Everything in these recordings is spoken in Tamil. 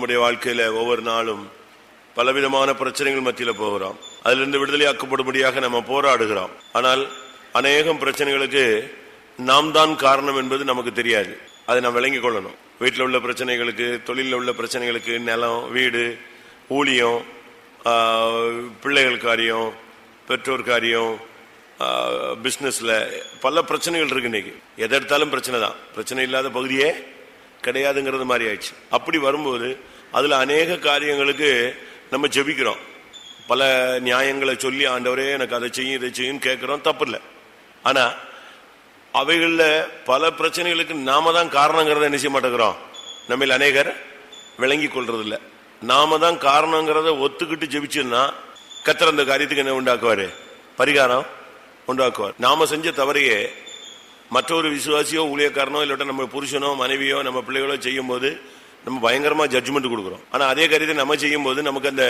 நம்முடைய வாழ்க்கையில ஒவ்வொரு நாளும் பலவிதமான பிரச்சனைகள் மத்தியில போகிறோம். அதிலிருந்து விடுதலையாக்கப்படும்படியாக நம்ம போராடுகிறோம். ஆனால் அநேகம் பிரச்சனைகளுக்கு நாம் தான் காரணம் என்பது நமக்கு தெரியாது. அதை நாம் விளங்கிக் கொள்ளணும். வீட்டில் உள்ள பிரச்சனைகளுக்கு தொழிலில் உள்ள பிரச்சனைகளுக்கு நிலம் வீடு ஊழியம் ஆஹ், பிள்ளைகள் காரியம் பெற்றோர் காரியம் பிஸ்னஸில் பல பிரச்சனைகள் இருக்கு இன்னைக்கு. எதை எடுத்தாலும் பிரச்சனை தான். பிரச்சனை இல்லாத பகுதியே கிடையாதுங்கிறது மாதிரி ஆயிடுச்சு. அப்படி வரும்போது அதில் அநேக காரியங்களுக்கு நம்ம ஜெபிக்கிறோம். பல நியாயங்களை சொல்லி ஆண்டவரே எனக்கு அதை செய்யும் இதை செய்யும் கேட்குறோம். தப்பு இல்லை ஆனால் அவைகளில் பல பிரச்சனைகளுக்கு நாம தான் காரணங்கிறத என்ன செய்ய மாட்டேங்கிறோம்? நம்மில் அநேகர் விளங்கி கொள்றது நாம தான் காரணங்கிறத ஒத்துக்கிட்டு ஜெபிச்சோம்னா கத்திர அந்த காரியத்துக்கு என்ன உண்டாக்குவார்? பரிகாரம் உண்டாக்குவார். நாம செஞ்ச தவறையே மற்றொரு விசுவாசியோ ஊழியக்காரனோ இல்லாட்ட நம்ம புருஷனோ மனைவியோ நம்ம பிள்ளைகளோ செய்யும் போது நம்ம பயங்கரமா ஜட்ஜ்மெண்ட் கொடுக்குறோம். ஆனா அதே காரியத்தை நம்ம செய்யும் போது நமக்கு அந்த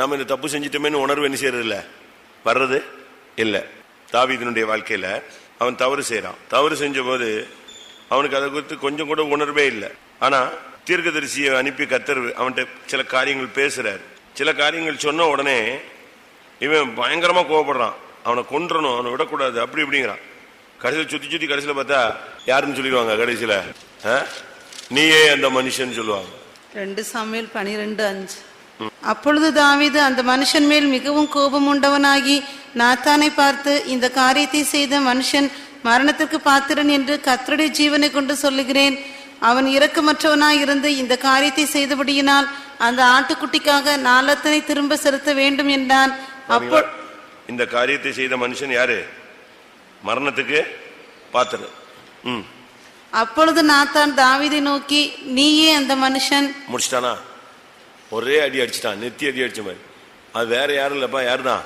நம்ம இந்த தப்பு செஞ்சிட்டோமேன்னு உணர்வு என்ன செய்யறது வர்றது இல்லை. தாவிதனுடைய வாழ்க்கையில அவன் தவறு செய்யறான் தவறு செஞ்ச போது அவனுக்கு அதை குறித்து கொஞ்சம் கூட உணர்வே இல்லை. ஆனா தீர்க்கதரிசியை அனுப்பி கத்தர் அவன்கிட்ட சில காரியங்கள் பேசுறாரு. சில காரியங்கள் சொன்ன உடனே இவன் பயங்கரமா கோவப்படுறான். அவனை கொன்றணும் அவனை விடக்கூடாது அப்படி இப்படிங்கிறான். கடைசியில் சுத்தி சுத்தி கடைசியில பார்த்தா யாருன்னு சொல்லிடுவாங்க கடைசியில? நீயே அந்த மனுஷன் சொல்லுவாங்க. ரெண்டு சாமுவேல் பனிரெண்டு அஞ்சு. அப்பொழுது தாவீது அந்த மனுஷன் மேல் மிகவும் கோபம் உண்டவனாகி நாத்தானை பார்த்து இந்த காரியத்தை செய்த மனுஷன் மரணத்திற்கு பாத்திரன் என்று கர்த்தருடைய ஜீவனை கொண்டு சொல்லுகிறேன். அவன் இரக்கமற்றவனாய் இருந்து இந்த காரியத்தை செய்தபடியினால் அந்த ஆட்டுக்குட்டிக்காக நாலத்தனை திரும்ப செலுத்த வேண்டும் என்றான். அப்போ இந்த காரியத்தை செய்த மனுஷன் யாரு? மரணத்துக்கு பாத்துரு. ம். அப்பொழுது நாத்தான் தாவீதை நோக்கி நீயே அந்த மனுஷன். முடிச்சிட்டானா? ஒரே அடி அடிச்சிட்டான் நெத்தி அடி அடிச்ச மாதிரி. அது வேற யாரும் இல்லப்பா யாருதான்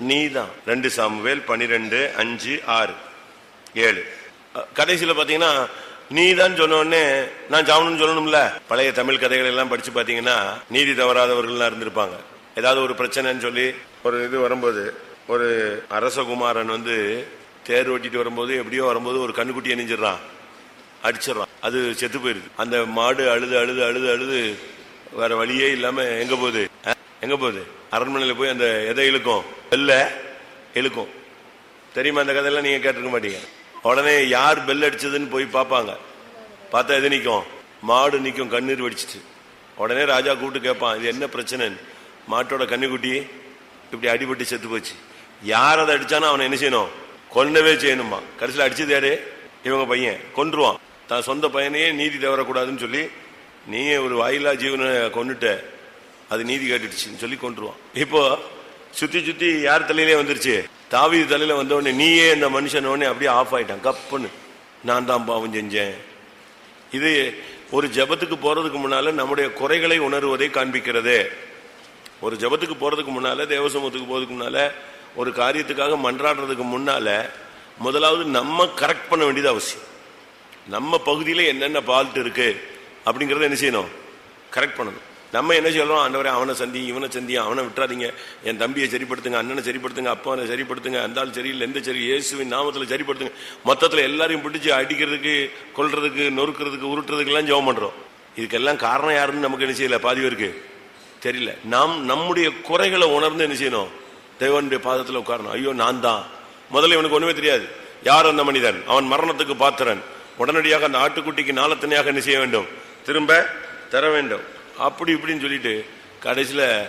நீ தான் ரெண்டு சாமுவேல் பனிரெண்டு அஞ்சு ஆறு ஏழு. கடைசியில பாத்தீங்கன்னா நீ தான் சொன்ன உடனே நான் ஜாமனும் சொல்லணும்ல? பழைய தமிழ் கதைகள் எல்லாம் படிச்சு பாத்தீங்கன்னா நீதி தவறாதவர்கள்லாம் இருந்திருப்பாங்க. ஏதாவது ஒரு பிரச்சனைன்னு சொல்லி ஒரு இது வரும்போது ஒரு அரசகுமாரன் வந்து தேர் ஓட்டிட்டு வரும்போது எப்படியோ வரும்போது ஒரு கண்ணுக்குட்டி அணிஞ்சிடறான் அடிச்சிடறான். அது செத்து போயிருது. அந்த மாடு அழுது அழுது அழுது அழுது வேற வழியே இல்லாம எங்க போகுது? எங்க போகுது? அரண்மனையில போய் அந்த எதை இழுக்கும்? பெல்ல இழுக்கும். தெரியுமா அந்த கதையெல்லாம்? நீங்க கேட்டிருக்க மாட்டீங்க. உடனே யார் பெல் அடிச்சதுன்னு போய் பார்ப்பாங்க. பார்த்தா எது நிற்கும் மாடு நிற்கும் கண்ணீர் வடிச்சிட்டு. உடனே ராஜா கூப்பிட்டு கேட்பான் இது என்ன பிரச்சனைன்னு? மாட்டோட கன்னுக்குட்டி இப்படி அடிபட்டு செத்து போச்சு. யார் அதை அடிச்சானோ அவனை என்ன செய்யணும்? கொல்லவே செய்யணுமா? கடைசியில் அடிச்சது யாரு? இவங்க பையன். கொன்றுவான். தான் சொந்த பையனையே நீதி தவறக்கூடாதுன்னு சொல்லி நீயே ஒரு வாயிலா ஜீவனை கொண்டுட்ட அது நீதி கேட்டுடுச்சுன்னு சொல்லி கொன்றுவான். இப்போ சுத்தி சுத்தி யார் தலையிலே வந்துருச்சு? தாவி தலையில வந்தவொடனே நீயே இந்த மனுஷனோடனே அப்படியே ஆஃப் ஆயிட்டான். கப்புன்னு. நான் தான் பாவம் செஞ்சேன். இது ஒரு ஜெபத்துக்கு போறதுக்கு முன்னால நம்முடைய குறைகளை உணர்வதை காண்பிக்கிறது. ஒரு ஜெபத்துக்கு போறதுக்கு முன்னால தேவசமத்துக்கு போறதுக்கு முன்னால ஒரு காரியத்துக்காக மன்றாடுறதுக்கு முன்னால முதலாவது நம்ம கரெக்ட் பண்ண வேண்டியது அவசியம். நம்ம பகுதியில் என்னென்ன ஃபால்ட் இருக்கு அப்படிங்கறத என்ன செய்யணும்? கரெக்ட் பண்ணணும். நம்ம என்ன சொல்றோம்? ஆண்டவரே அவனை சந்தி இவனை சந்தி அவனை விட்டுறாதீங்க. என் தம்பியை சரிப்படுத்துங்க அண்ணனை சரிப்படுத்துங்க அப்பாவை சரிப்படுத்துங்க அந்த ஆள் சரியில்லை எந்த சரி இயேசுவின் நாமத்தில் சரிப்படுத்துங்க. மொத்தத்தில் எல்லாரையும் பிடிச்சி அடிக்கிறதுக்கு கொள்றதுக்கு நொறுக்கிறதுக்கு உருட்டுறதுக்கெல்லாம் ஜெபம் பண்றோம். இதுக்கெல்லாம் காரணம் யாருன்னு நமக்கு என்ன செய்யல? பாதி பேருக்கு தெரியல. நாம் நம்முடைய குறைகளை உணர்ந்து என்ன செய்யணும்? தேவனுடைய பாதத்தில் உட்காரணும். ஐயோ நான் தான் முதல்ல இவனுக்கு ஒண்ணுமே தெரியாது. யார் அந்த மனிதன்? அவன் மரணத்துக்கு பாத்திரன். உடனடியாக அந்த ஆட்டுக்குட்டிக்கு நாளத்தனையாக என்ன செய்ய வேண்டும்? திரும்ப தர வேண்டும். அப்படி இப்படின்னு சொல்லிட்டு கடைசியில்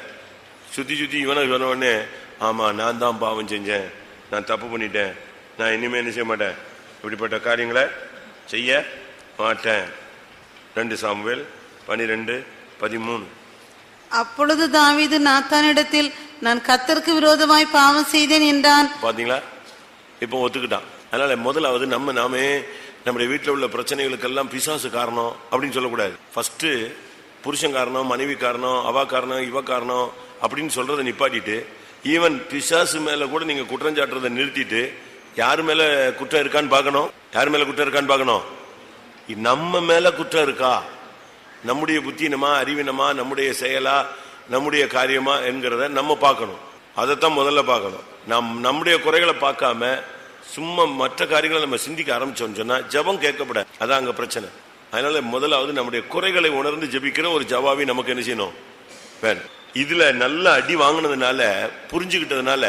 சுத்தி சுத்தி இவனை சொன்னவொடனே ஆமாம் நான் தான் பாவம் செஞ்சேன். நான் தப்பு பண்ணிட்டேன். நான் இனிமே என்ன செய்ய மாட்டேன். இப்படிப்பட்ட காரியங்களை செய்ய மாட்டேன். ரெண்டு சாமுவேல் பனிரெண்டு பதிமூணு. அப்பொழுது தாவிது நாத்தானிடத்தில் நான் கத்தருக்கு விரோதமாய் பாவம் செய்தேன் என்றான். பாத்தீங்களா? இப்போ ஒத்துக்கிட்டான். அதனால முதலாவது நம்ம நாமே நம்முடைய வீட்டில் உள்ள பிரச்சனைகளுக்கெல்லாம் பிசாசு காரணம் அப்படின்னு சொல்லக்கூடாது. ஃபர்ஸ்ட் புருஷன் காரணம் மனைவி காரணம் அவா காரணம் இவ காரணம் அப்படின்னு சொல்றதை நிப்பாட்டிட்டு ஈவன் பிசாசு மேல கூட நீங்க குற்றம் சாட்டுறதை நிறுத்திட்டு யாரு மேல குற்றம் இருக்கான்னு பார்க்கணும்? யார் மேல குற்றம் இருக்கான்னு பார்க்கணும்? நம்ம மேல குற்றம் இருக்கா? நம்முடைய புத்தினமா அறிவினமா நம்முடைய செயலா நம்முடைய காரியமா என்கிறத நம்ம பார்க்கணும். அதைத்தான் முதல்ல பார்க்கணும். நம் நம்முடைய குறைகளை பார்க்காம சும்மா மற்ற காரியங்களை நம்ம சிந்திக்க ஆரம்பிச்சோம்னு சொன்னா ஜெபம் கேட்கப்பட அதான் அங்க பிரச்சனை. அதனால முதலாவது நம்முடைய குறைகளை உணர்ந்து ஜபிக்கிற ஒரு ஜவாபி நமக்கு என்ன செய்யணும்? வேணும் இதுல நல்ல அடி வாங்கினதுனால புரிஞ்சுக்கிட்டதுனால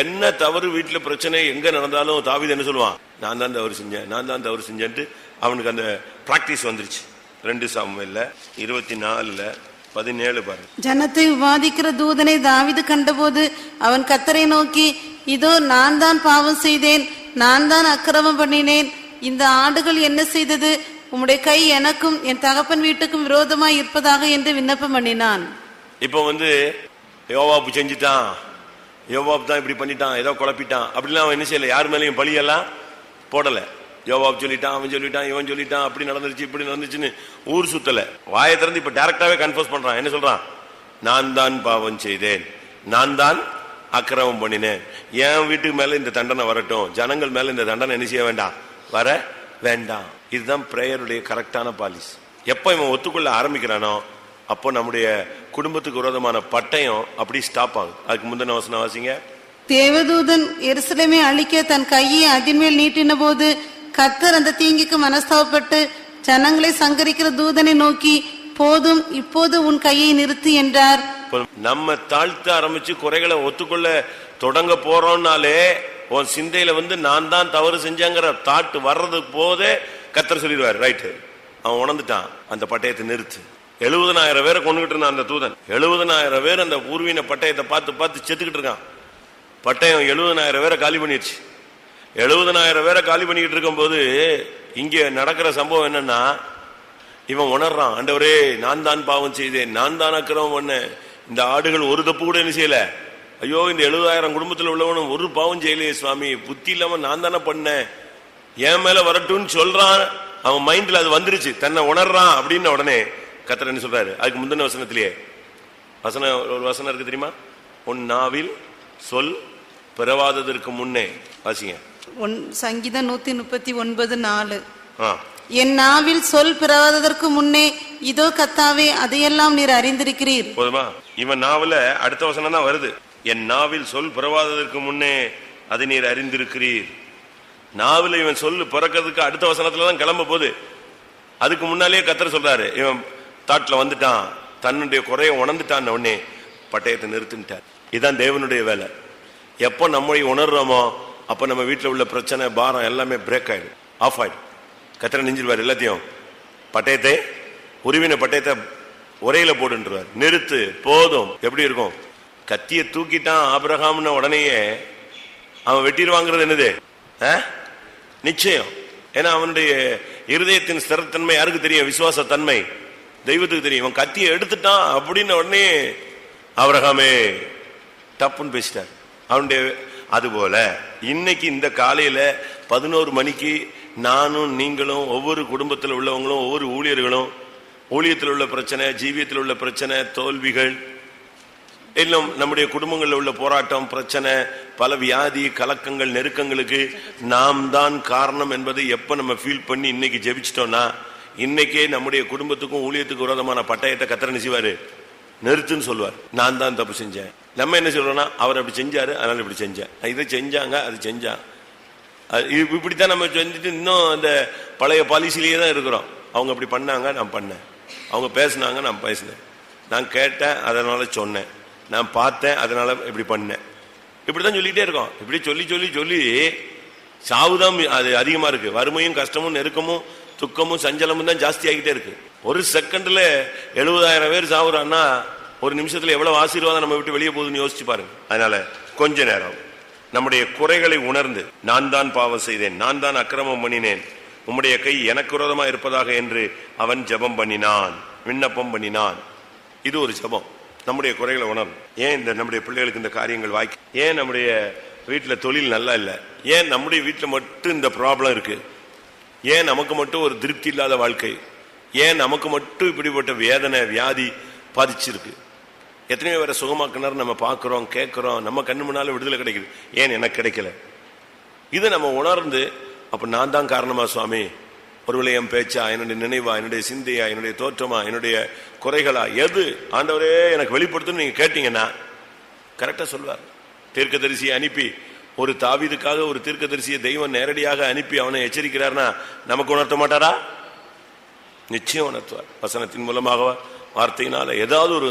என்ன தவறு வீட்டுல பிரச்சனை எங்க நடந்தாலும் தாவித என்ன சொல்லுவான்? நான் தான் தவறு செஞ்சேன் நான் தான் தவறு செஞ்சேன்ட்டு அவனுக்கு அந்த பிராக்டிஸ் வந்துருச்சு. ரெண்டு சாமுவேல்ல இருபத்தி நாலுல பதினேழு பாருங்க ஜனத்தை விவாதிக்கிற தூதனை தாவிது கண்டபோது அவன் கத்தரை நோக்கி இதோ நான் தான் பாவம் செய்தேன் நான் தான் அக்கிரமம் பண்ணினேன். இந்த ஆடுகள் என்ன செய்தது? உம்முடைய கை எனக்கும் என் தகப்பன் வீட்டுக்கும் விரோதமாய் இருப்பதாக என்று விண்ணப்பம் பண்ணினான். இப்போ வந்து யோவாப்பு செஞ்சுட்டான். யோவாப்பு தான் இப்படி பண்ணிட்டான் ஏதோ குழப்பிட்டான். அப்படிலாம் அவன் என்ன செய்யல? யார் மேலேயும் பழியெல்லாம் போடல. யோவாப் சொல்லிட்டான் அவன் சொல்லிட்டான் இவன் சொல்லிட்டான் அப்படி நடந்துருச்சு இப்படி நடந்துச்சுன்னு ஊர் சுத்தல. வாயை திறந்து இப்ப டேரக்டாவே கன்ஃபர்ஸ் பண்றான். என்ன சொல்றான்? நான் தான் பாவம் செய்தேன். நான் தான் அக்கிரமம் பண்ணினேன். என் வீட்டுக்கு மேல இந்த தண்டனை வரட்டும். ஜனங்கள் மேல இந்த தண்டனை என்ன செய்ய வேண்டாம்? வர வேண்டாம். இதுதான் பிரேயருடைய கரெக்டான பாலிசி எப்ப இவன் ஒத்துக்கொள்ள ஆரம்பிக்கிறானோ அப்போ நம்முடைய குடும்பத்துக்கு விரோதமான பட்டயம் அப்படி ஸ்டாப் ஆகும் அதுக்கு முந்தின வசனம் வாசிங்க. தேவதூதன் எருசலேமை அழிக்க தன் கையை அதின்மேல் நீட்டின போது கத்தர் அந்த தீங்குக்கு மனஸ்தாபப்பட்டு ஜனங்களை சங்கரிக்கிற தூதனை நோக்கி போதும் இப்போது உன் கையை நிறுத்து என்றார். நம்ம தாழ்த்த ஆரம்பிச்சு குறைகளை ஒத்துக்கொள்ள தொடங்க போறோம்னாலே உன் சிந்தையில வந்து நான் தான் தவறு செஞ்சேங்கிற தாட்டு வர்றதுக்கு போதே கத்தர் சொல்லிடுவாரு ரைட்டு அவன் உணர்ந்துட்டான் அந்த பட்டயத்தை நிறுத்து. எழுபதனாயிரம் பேரை கொண்டுகிட்டு இருந்தான் அந்த தூதன். எழுபதனாயிரம் பேர் அந்த பூர்வீன பட்டயத்தை பார்த்து பார்த்து செத்துக்கிட்டு இருக்கான். பட்டயம் எழுபதனாயிரம் பேரை காலி பண்ணிடுச்சு எழுபதனாயிரம் பேரை காலி பண்ணிக்கிட்டு இருக்கும்போது இங்கே நடக்கிற சம்பவம் என்னன்னா இவன் உணர்றான் ஆண்டவரே நான் தான் பாவம் செய்தேன் நான் தான் அக்கிரமம் பண்ணேன். இந்த ஆடுகள் ஒரு தப்பு கூட என்ன செய்யல? ஐயோ இந்த எழுபதாயிரம் குடும்பத்தில் உள்ளவனும் ஒரு பாவம் செய்யலையே சுவாமி. புத்தி இல்லாம நான் தானே பண்ணேன். என் மேல வரட்டும்னு சொல்றான். அவன் மைண்ட்ல அது வந்துருச்சு. தன்னை உணர்றான் அப்படின்னு உடனே கத்திர என்ன சொல்றாரு? அதுக்கு முந்தின வசனத்திலேயே. வசனம் ஒரு வசனம் இருக்கு தெரியுமா? உன் நாவில் சொல் பிறவாததற்கு முன்னே. வாசிங்க. ஒன் சங்கீதம் நூத்தி முப்பத்தி ஒன்பது நாலு. என் நாவில் சொல் பிறவாததற்கு முன்னே இதோ கத்தாவே அதையெல்லாம் நீர் அறிந்திருக்கிறீர். போதுமா? இவன் நாவல அடுத்த வசனம் தான் வருது. என் நாவில் சொல் பிறவாததற்கு முன்னே அதை நீர் அறிந்திருக்கிறீர். நாவில் இவன் சொல்லு பிறக்கிறதுக்கு அடுத்த வசனத்துல தான் கிளம்ப போகுது. அதுக்கு முன்னாலேயே கத்தர் சொல்றாரு இவன் தாட்ல வந்துட்டான் தன்னுடைய குறைய உணர்ந்துட்டான் உடனே பட்டயத்தை நிறுத்திட்டார் இதுதான் தேவனுடைய வேலை. எப்போ நம்மை உணர்றோமோ அப்போ நம்ம வீட்டில் உள்ள பிரச்சனை பாரம் எல்லாமே பிரேக் ஆகிடும் ஆஃப் ஆகிடும் கத்திர நெஞ்சிருவார் எல்லாத்தையும் பட்டயத்தை உருவின பட்டயத்தை உரையில போடுன்றார் நிறுத்து போதும். எப்படி இருக்கும்? கத்தியை தூக்கிட்டான் ஆபிரகாம்னு உடனேயே அவன் வெட்டிடுவாங்கிறது என்னது? ஆ? நிச்சயம். ஏன்னா அவனுடைய இருதயத்தின் ஸ்திரத்தன்மை யாருக்கு தெரியும்? விசுவாச தன்மை தெய்வத்துக்கு தெரியும். அவன் கத்தியை எடுத்துட்டான் அப்படின்னு உடனே ஆபிரகாமே டப்புன்னு பேசிட்டார். அவனுடைய அதுபோல இன்னைக்கு இந்த காலையில பதினோரு மணிக்கு நானும் நீங்களும் ஒவ்வொரு குடும்பத்தில் உள்ளவங்களும் ஒவ்வொரு ஊழியர்களும் ஊழியத்தில் உள்ள பிரச்சனை ஜீவியத்தில் உள்ள பிரச்சனை தோல்விகள் இன்னும் நம்முடைய குடும்பங்களில் உள்ள போராட்டம் பிரச்சனை பல வியாதி கலக்கங்கள் நெருக்கங்களுக்கு நாம் தான் காரணம் என்பதை எப்போ நம்ம ஃபீல் பண்ணி இன்னைக்கு ஜெபிச்சிட்டோம்னா இன்னைக்கே நம்முடைய குடும்பத்துக்கும் ஊழியத்துக்கும் விரோதமான பட்டயத்தை கத்திர செய்வாரு? நிறுத்துன்னு சொல்லுவார் நான் தான் தப்பு செஞ்சேன். நம்ம என்ன சொல்றோம்னா அவர் அப்படி செஞ்சாரு அதனால இப்படி செஞ்சேன். இதை செஞ்சாங்க அது செஞ்சான். அது இது இப்படித்தான் நம்ம செஞ்சுட்டு இன்னும் அந்த பழைய பாலிசிலேயே தான் இருக்கிறோம். அவங்க அப்படி பண்ணாங்க நான் பண்ணேன். அவங்க பேசுனாங்க நான் பேசினேன். நான் கேட்டேன் அதனால சொன்னேன். நான் பார்த்தேன் அதனால இப்படி பண்ணேன். இப்படிதான் சொல்லிட்டே இருக்கோம். இப்படி சொல்லி சொல்லி சொல்லி சாவுதான் அது அதிகமா இருக்கு. வறுமையும் கஷ்டமும் நெருக்கமும் துக்கமும் சஞ்சலமும் தான் ஜாஸ்தி ஆகிட்டே இருக்கு. ஒரு செகண்ட்ல எழுபதாயிரம் பேர் சாவுறான்னா ஒரு நிமிஷத்துல எவ்வளவு ஆசீர்வாதம் நம்ம விட்டு வெளியே போகுதுன்னு யோசிச்சு பாருங்க. அதனால கொஞ்ச நேரம். நம்முடைய குறைகளை உணர்ந்து நான் தான் பாவம் செய்தேன் நான் தான் அக்கிரமம் பண்ணினேன் உம்முடைய கை எனக்கு விரோதமா இருப்பதாக என்று அவன் ஜெபம் பண்ணினான் விண்ணப்பம் பண்ணினான். இது ஒரு ஜெபம். நம்முடைய குறைகளை உணரும் ஏன் இந்த நம்முடைய பிள்ளைகளுக்கு இந்த காரியங்கள் வாய்க்கு ஏன் நம்முடைய வீட்டில் தொழில் நல்லா இல்லை? ஏன் நம்முடைய வீட்டில் மட்டும் இந்த ப்ராப்ளம் இருக்கு? ஏன் நமக்கு மட்டும் ஒரு திருப்தி இல்லாத வாழ்க்கை? ஏன் நமக்கு மட்டும் இப்படிப்பட்ட வேதனை வியாதி பாதிச்சிருக்கு? எத்தனையோ பேரை சுகமாக்குனார் நம்ம பார்க்குறோம் கேட்குறோம் நம்ம கண்ணு முன்னாலும் விடுதலை கிடைக்குது. ஏன் எனக்கு கிடைக்கல? இதை நம்ம உணர்ந்து அப்போ நான் தான் காரணமா சுவாமி? ஒருவேளை என் பேச்சா என்னுடைய நினைவா என்னுடைய சிந்தையா என்னுடைய தோற்றமா என்னுடைய குறைகளா எது? ஆண்டவரே எனக்கு வெளிப்படுத்துன்னு நீங்கள் கேட்டீங்கன்னா கரெக்டாக சொல்வார். தீர்க்கதரிசியை அனுப்பி ஒரு தாவிதுக்காக ஒரு தீர்க்கதரிசியை தெய்வம் நேரடியாக அனுப்பி அவனை எச்சரிக்கிறார்னா நமக்கு உணர்த்த மாட்டாரா? நிச்சயம் உணர்த்துவார். வசனத்தின் மூலமாக வார்த்தையினால ஏதாவது ஒரு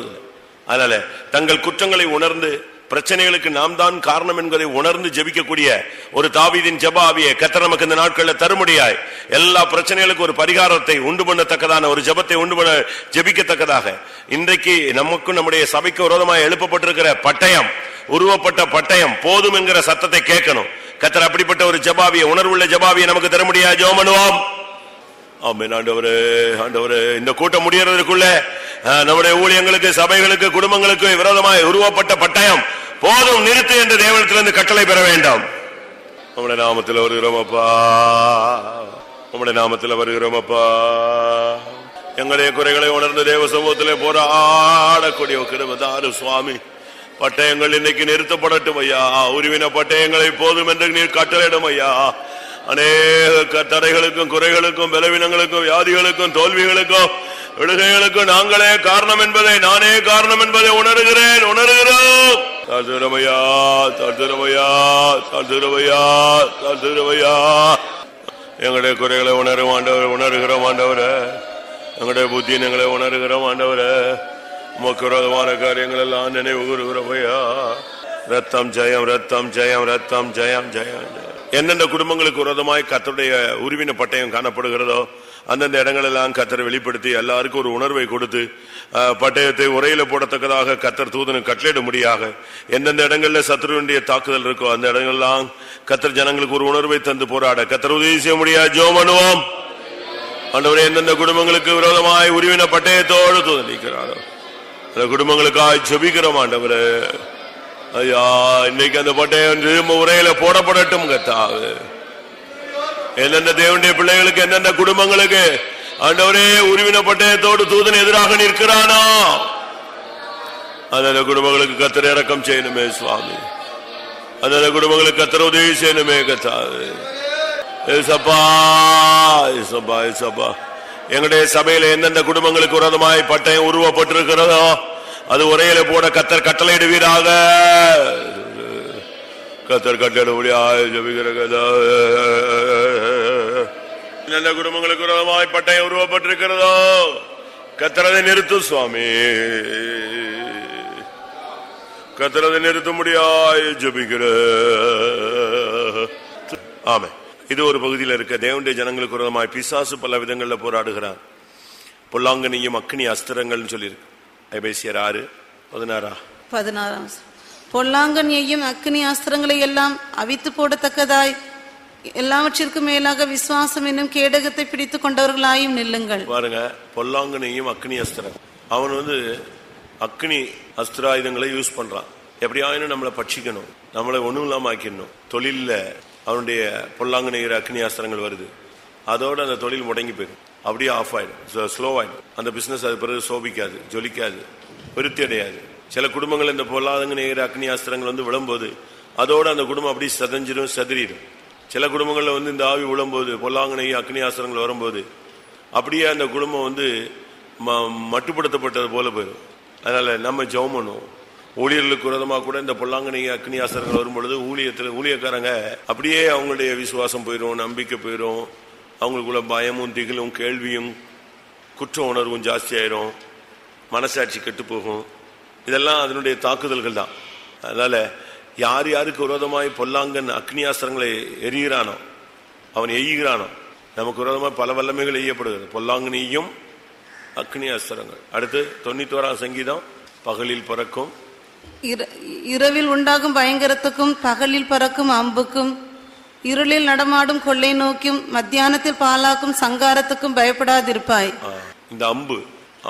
அதனால தங்கள் குற்றங்களை உணர்ந்து பிரச்சனைகளுக்கு நாம் தான் காரணம் என்பதை உணர்ந்து ஜெபிக்கக்கூடிய ஒரு தாவீதின் ஜெபாவியை கத்தர் நமக்கு இந்த நாட்களில் தருமுடியாய் எல்லா பிரச்சனைகளுக்கும் ஒரு பரிகாரத்தை உண்டு பண்ணத்தக்கதான ஒரு ஜெபத்தை உண்டு பண்ண ஜெபிக்கத்தக்கதாக. இன்றைக்கு நமக்கும் நம்முடைய சபைக்கு விரோதமாக எழுப்பப்பட்டிருக்கிற பட்டயம் உருவப்பட்ட பட்டயம் போதும் என்கிற சத்தத்தை கேட்கணும். கத்தர் அப்படிப்பட்ட ஒரு ஜெபாவியை உணர்வுள்ள ஜபாவியை நமக்கு தர முடியாது ஜோமனுவோம் பண்ணுவோம் ஆண்டவரே ஆண்டவரே. இந்த கூட்டம் முடியறதுக்குள்ள நம்முடைய ஊழியங்களுக்கு சபைகளுக்கு குடும்பங்களுக்கு விரோதமாய் உருவப்பட்ட பட்டயம் போதும் நிறுத்து என்று தேவனத்திலிருந்து கட்டளை பெற வேண்டாம். நம்முடைய நாமத்தில் வருகிறோம் அப்பா. நம்முடைய நாமத்தில் வருகிறோம் அப்பா. எங்களுடைய குறைகளை உணர்ந்து தேவ சமூகத்திலே போராடக்கூடிய கிருமதாரு சுவாமி. பட்டயங்கள் இன்னைக்கு நிறுத்தப்படட்டும் ஐயா. உருவின பட்டயங்களை போதும் என்று நீர் கட்டளையிடும் ஐயா. அநேக க- தடைகளுக்கும் குறைகளுக்கும் பலவீனங்களுக்கும் வியாதிகளுக்கும் தோல்விகளுக்கும் விடுகைகளுக்கும் நாங்களே காரணம் என்பதை நானே காரணம் என்பதை உணர்கிறேன். உணர்கிறோம். தாழ்த்துறமையா சதுரமையா தாழ்த்துறமையா தாழ்த்துறமையா எங்களுடைய குறைகளை உணரும் ஆண்டவர் உணர்கிறோம் ஆண்டவரே. எங்களுடைய புத்தி எங்களை உணர்கிறோம் ஆண்டவரே. முக்கியமான காரியங்கள் எல்லாம் நினைவு கூறுகிறோம் ரத்தம் ஜெயம் ரத்தம் ஜெயம் ரத்தம் ஜெயம் ஜெயம். ஜெயம். எந்தெந்த குடும்பங்களுக்கு விரோதமாய் கத்தருடைய உருவின பட்டயம் காணப்படுகிறதோ அந்தந்த இடங்களெல்லாம் கத்தரை வெளிப்படுத்தி எல்லாருக்கும் ஒரு உணர்வை கொடுத்து அஹ், பட்டயத்தை உரையில போடத்தக்கதாக கத்தர் தூதனு கட்டளையிட முடியாக எந்தெந்த இடங்கள்ல சத்துருவனுடைய தாக்குதல் இருக்கோ அந்த இடங்கள்லாம் கத்தர் ஜனங்களுக்கு ஒரு உணர்வை தந்து போராட கத்தர் உதவி செய்ய முடியாது ஜோ மனுவோம் ஆண்டவர் எந்தெந்த குடும்பங்களுக்கு விரோதமாய் உருவின பட்டயத்தோடு தூதன் நிற்கிறாரோ அந்த குடும்பங்களுக்காக ஜெபிக்கிறோம் ஆண்டவர் ஐயா இன்னைக்கு அந்த பட்டயம் திரும்ப உரையில போடப்படட்டும் கத்தாவு என்னென்ன தேவனுடைய பிள்ளைகளுக்கு என்னென்ன குடும்பங்களுக்கு ஆண்டவரே உருவின பட்டயத்தோடு தூதன் எதிராக நிற்கிறானா அந்தந்த குடும்பங்களுக்கு கத்திர இறக்கம் செய்யணுமே சுவாமி. அந்தந்த குடும்பங்களுக்கு கத்திர உதவி செய்யணுமே கத்தாவு சபா எங்களுடைய சபையில எந்தெந்த குடும்பங்களுக்கு உரதமாய் பட்டயம் உருவப்பட்டிருக்கிறதோ அது உரையில போட கத்தர் கட்டளையிடுவீராக. கத்தர் கட்டளையிடுவடியாய் ஜபிக்கிற குடும்பங்களுக்கு விரோதமாய் பட்டயம் உருவப்பட்டிருக்கிறதோ. கத்தரதை நிறுத்தும் சுவாமி. கத்தரதை நிறுத்த முடியாய் ஜபிக்கிற. ஆமே இது ஒரு பகுதியில் இருக்க தேவனுடைய ஜனங்களுக்கு விரோதமாய் பிசாசு பல விதங்களில் போராடுகிறான் பொல்லாங்கனியும் அக்னி அஸ்திரங்கள்னு சொல்லியிருக்கு. ஐபேசியர் ஆறு பதினாறா? பதினாறாம். பொல்லாங்கன் எய்யும் அக்கினி அஸ்திரங்களை எல்லாம் அவித்து போடத்தக்கதாய் எல்லாவற்றிற்கும் மேலாக விசுவாசம் என்னும் கேடகத்தை பிடித்துக் கொண்டவர்களாயும் நில்லுங்கள். பாருங்க பொல்லாங்கனையும் அக்னி அஸ்திரம் அவன் வந்து அக்னி அஸ்திராயுதங்களை யூஸ் பண்றான். எப்படியாயினும் நம்மளை பட்சிக்கணும். நம்மளை ஒண்ணும் இல்லாம ஆக்கிடணும். தொழில்ல அவனுடைய பொல்லாங்கனைகிற அக்னி அஸ்திரங்கள் வருது. அதோட அந்த தொழில் முடங்கி போயிடும். அப்படியே ஆஃப் ஆயிடும். ஸ்லோ ஆயிடும். அந்த பிசினஸ் அது பிறகு சோபிக்காது ஜொலிக்காது விருத்தி அடையாது சில குடும்பங்கள் இந்த பொல்லாதங்க நேர அக்னி அஸ்திரங்கள் வந்து விழும்போது அதோடு அந்த குடும்பம் அப்படியே சதஞ்சிடும் சதிரிடும் சில குடும்பங்களில் வந்து இந்த ஆவி விழும்போது பொல்லாங்கனை அக்னி ஆஸ்திரங்கள் வரும்போது அப்படியே அந்த குடும்பம் வந்து ம- மட்டுப்படுத்தப்பட்டது போல போயிடும். அதனால் நம்ம ஜெபம் பண்ணுவோம். ஊழியர்களுக்கு விரதமாக கூட இந்த பொல்லாங்கனை அக்னி ஆசனங்கள் வரும்பொழுது ஊழியத்தில் ஊழியக்காரங்க அப்படியே அவங்களுடைய விசுவாசம் போயிடும் நம்பிக்கை போயிடும் அவங்களுக்குள்ள பயமும் திகிலும் கேள்வியும் குற்ற உணர்வும் ஜாஸ்தியாயிரும் மனசாட்சி கெட்டு போகும். இதெல்லாம் அதனுடைய தாக்குதல்கள் தான். அதனால் யார் யாருக்கு விரோதமாய் பொல்லாங்கன் அக்னியாஸ்திரங்களை எரிகிறானோ அவன் எய்கிறானோ நமக்கு விரோதமாக பல வல்லமைகள் எய்யப்படுகிறது. பொல்லாங்கனியும் அக்னி அஸ்திரங்கள். அடுத்து தொண்ணூத்தோராம் சங்கீதம் பகலில் பிறக்கும். இர- இரவில் உண்டாகும் பயங்கரத்துக்கும் பகலில் பறக்கும் அம்புக்கும் இருளில் நடமாடும் கொள்ளை நோக்கும் மத்தியானத்தில் பாலாக்கும் சங்காரத்துக்கும் பயப்படாதிருப்பாய். இந்த அம்பு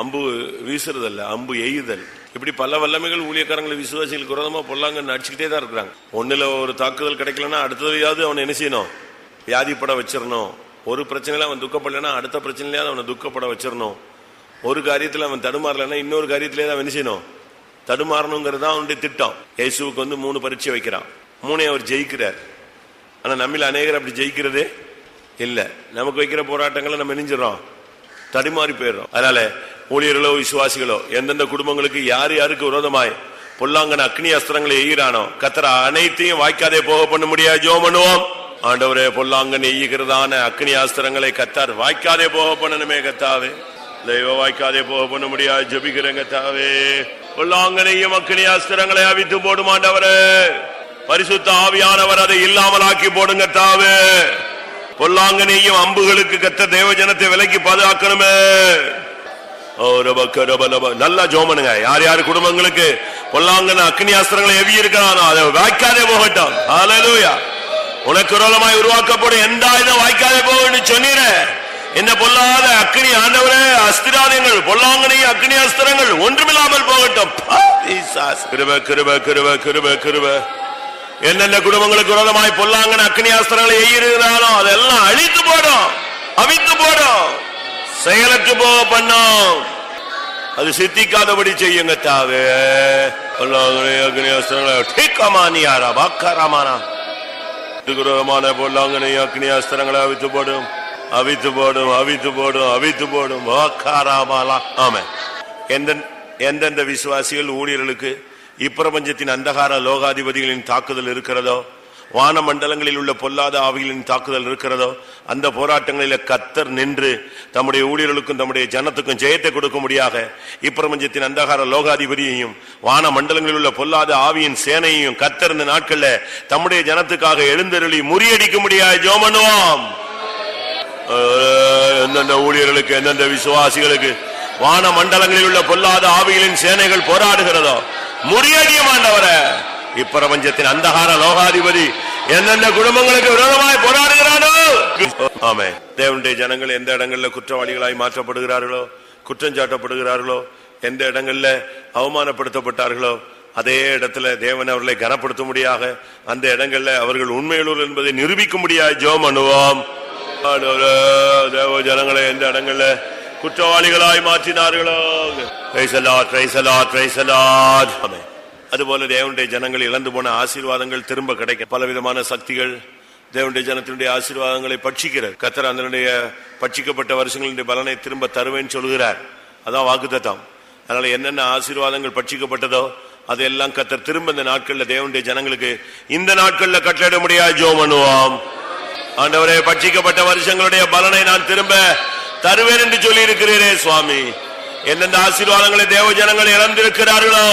அம்பு வீசுறதல்ல அம்பு எய்யுதல். இப்படி பல வல்லமைகள் ஊழியக்காரங்களை விசுவாசிகளுக்கு விரோதமா பொல்லாங்கன்னு அடிச்சுக்கிட்டே தான் இருக்கிறாங்க. ஒன்னுல ஒரு தாக்குதல் கிடைக்கலன்னா அடுத்ததையாவது அவனை என்ன செய்யணும்? வியாதிப்பட வச்சிடணும். ஒரு பிரச்சனையில அவன் துக்கப்படலைன்னா அடுத்த பிரச்சனையிலாவது அவனை துக்கப்பட வச்சிடணும். ஒரு காரியத்துல அவன் தடுமாறலைன்னா இன்னொரு காரியத்திலே அவன் என்ன செய்யணும்? தடுமாறணுங்கிறது தான் அவனுடைய திட்டம். இயேசுவுக்கு வந்து மூணு பரீட்சை வைக்கிறான். மூணே அவர் ஜெயிக்கிறார். ஆனா நம்மில் அநேகர் அப்படி ஜெயிக்கிறதே இல்லை. நமக்கு வைக்கிற போராட்டங்களை நம்ம நெஞ்சிடறோம் தடுமாறி போயிடுறோம். அதனால ஊழியர்களோ விசுவாசிகளோ எந்தெந்த குடும்பங்களுக்கு யார் யாருக்கு விரோதமாய் பொல்லாங்கன அக்னி அஸ்திரங்களை எய்கிறானோ கத்திர அனைத்தையும் வாய்க்காதே போக பண்ண முடியாது. ஜோ பண்ணுவோம். ஆண்டவரே பொல்லாங்கன் எய்கிறதான அக்னி அஸ்திரங்களை கத்தார் வாய்க்காதே போக பண்ணணுமே கத்தாவே. தெய்வ வாய்க்காதே போக பண்ண முடியாது. ஜபிக்கிறேன் கத்தாவே. பொல்லாங்கனையும் அக்னி அஸ்திரங்களை அவித்து போடுமாண்டவரே பரிசுத்த ஆவியானவர் அதை இல்லாமலாக்கி போடுங்க தாவே. பொல்லாங்கனையும் அம்புகளுக்கு கத்த தேவ ஜனத்தை விலைக்கு பாதுகாக்கணுமே. ஓ, ரப, நல்லா ஜோமனுங்க. யார் யார் குடும்பங்களுக்கு பொல்லாங்கன அக்னி அஸ்திரங்களை எவி இருக்கிறானோ அதை வாய்க்காதே போகட்டும். ஹalleluya. உனக்கு ரோலமாய் உருவாக்கப்படும் எந்த ஆயுதம் வாய்க்காதே போகும்னு சொன்னீர. என்ன பொல்லாத அக்னி ஆண்டவரே அஸ்திராதங்கள் பொல்லாங்கனி அக்னி அஸ்திரங்கள் ஒன்றுமில்லாமல் போகட்டும். கிருப கிருப கிருப கிருப கிருப. என்னென்ன குடும்பங்களுக்கு விரோதமாய் பொல்லாங்கன அக்னி ஆஸ்திரங்களை எய்யிருக்கிறானோ அதெல்லாம் அழித்து போடும் அவித்து போடும். செயலற்று போக பண்ணும். அது சித்திக்காதபடி செய்யுங்க தாவே. பொல்லாங்கனை அக்னி அஸ்திரங்களை டீக்கமானியாரா பாக்காராமானா விரோதமான பொல்லாங்கனை அக்னி அஸ்திரங்களை அவித்து போடும் அவித்து போடும் அவித்து போடும் அவித்து போடும். வாக்காராமாலா ஆமே எந்தெந்த விசுவாசிகள் ஊழியர்களுக்கு இப்பிரபஞ்சத்தின் அந்தகார லோகாதிபதிகளின் தாக்குதல் இருக்கிறதோ? வான மண்டலங்களில் உள்ள பொல்லாத ஆவிகளின் தாக்குதல் இருக்கிறதோ? அந்த போராட்டங்களில் கத்தர் நின்று தம்முடைய ஊழியர்களுக்கும் தம்முடைய ஜனத்துக்கும் ஜெயத்தை கொடுக்க முடியாத இப்பிரபஞ்சத்தின் அந்தகார லோகாதிபதியையும் வான மண்டலங்களில் உள்ள பொல்லாத ஆவியின் சேனையையும் கத்தர் இந்த நாட்கள்ல தம்முடைய ஜனத்துக்காக எழுந்தருளி முறியடிக்க முடியாது ஜோமனுவாம் எந்தெந்த ஊழியர்களுக்கு எந்தெந்த விசுவாசிகளுக்கு வான மண்டலங்களில் உள்ள பொல்லாத ஆவிகளின் சேனைகள் போராடுகிறதோ? முறியடியமாண்டவரை இப்பிரபஞ்சத்தின் அந்தகார லோகாதிபதி என்னென்ன குடும்பங்களுக்கு விரோதமாய் போராடுகிறானோ? ஆமே தேவனுடைய ஜனங்கள் எந்த இடங்களில் குற்றவாளிகளாய் மாற்றப்படுகிறார்களோ குற்றம் சாட்டப்படுகிறார்களோ எந்த இடங்களில் அவமானப்படுத்தப்பட்டார்களோ அதே இடத்துல தேவன் அவர்களை கனப்படுத்த முடியாக அந்த இடங்கள்ல அவர்கள் உண்மையுள்ளூர் என்பதை நிரூபிக்க முடியாது ஜோம் அனுபவம் தேவ ஜனங்களை எந்த இடங்கள்ல குற்றவாளிகளாய் மாற்றினார்களோ Praise the Lord, praise the Lord, praise அதுபோல தேவனுடைய ஜனங்கள் இழந்து போன ஆசீர்வாதங்கள் திரும்ப கிடைக்கும் பலவிதமான சக்திகள் தேவனுடைய ஜனத்தினுடைய ஆசீர்வாதங்களை பட்சிக்கிறார் கத்தர் அதனுடைய பட்சிக்கப்பட்ட வருஷங்களுடைய பலனை திரும்ப தருவேன்னு சொல்கிறார் அதான் வாக்குத்தத்தம் அதனால என்னென்ன ஆசீர்வாதங்கள் பட்சிக்கப்பட்டதோ அதெல்லாம் கத்தர் திரும்ப இந்த நாட்கள்ல தேவனுடைய ஜனங்களுக்கு இந்த நாட்கள்ல கட்டளிட முடியாது ஜோ பண்ணுவோம் ஆண்டவரே பட்சிக்கப்பட்ட வருஷங்களுடைய பலனை நான் திரும்ப தருவேன் என்று சொல்லி இருக்கிறீரே சுவாமி. எந்தெந்த ஆசீர்வாதங்களை தேவ ஜனங்கள் இழந்திருக்கிறார்களோ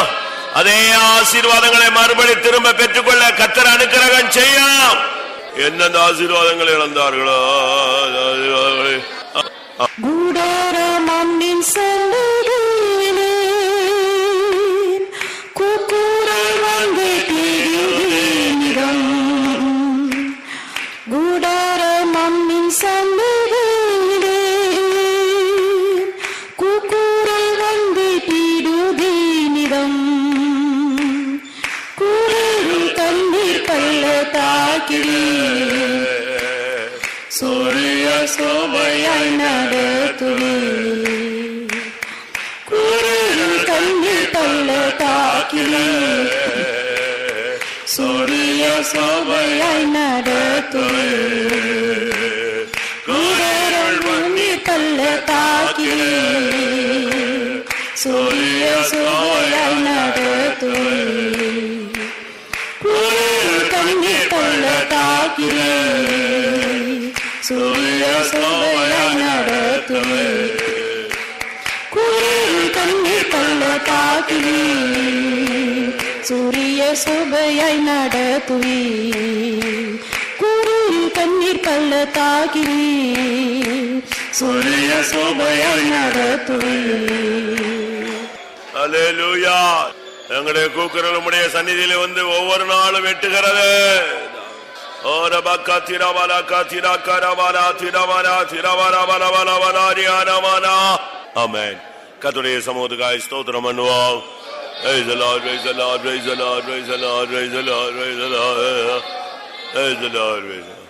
அதே ஆசீர்வாதங்களை மறுபடி திரும்ப பெற்றுக்கொள்ள கத்தர் அனுக்கிரகம் செய்யும் எந்தெந்த ஆசீர்வாதங்களை இழந்தார்களோ ஆசீர்வாதங்களை கண்ணீர் தள்ள தாக்கிலே. சூரிய சோபையாய் நடத்துவே கூரையில் கண்ணீர் தள்ள தாக்கிலே. சூரிய சோபையாய் நடத்துவே கூரையில் கண்ணீர் தள்ள தாக்கிலே. கண்ணீர் தள்ள தாக்கிலே சூரிய சோபையாய் நடத்துவே கூரையில் கண்ணீர் தள்ள தாக்கிலே சூரிய சோபையாய் நடத்துவே அல்லேலூயா. எங்களுடைய கூக்குரல் உம்முடைய சந்நிதியில வந்து ஒவ்வொரு நாளும் வெட்டுகிறது ஓர ஆமென். கர்த்தருடைய சமூகத்துக்காய் ஸ்தோத்திரம் பண்ணுவோம் Praise the Lord, praise the Lord, praise the Lord, praise the Lord, praise the Lord, praise the Lord, praise the Lord, praise the Lord.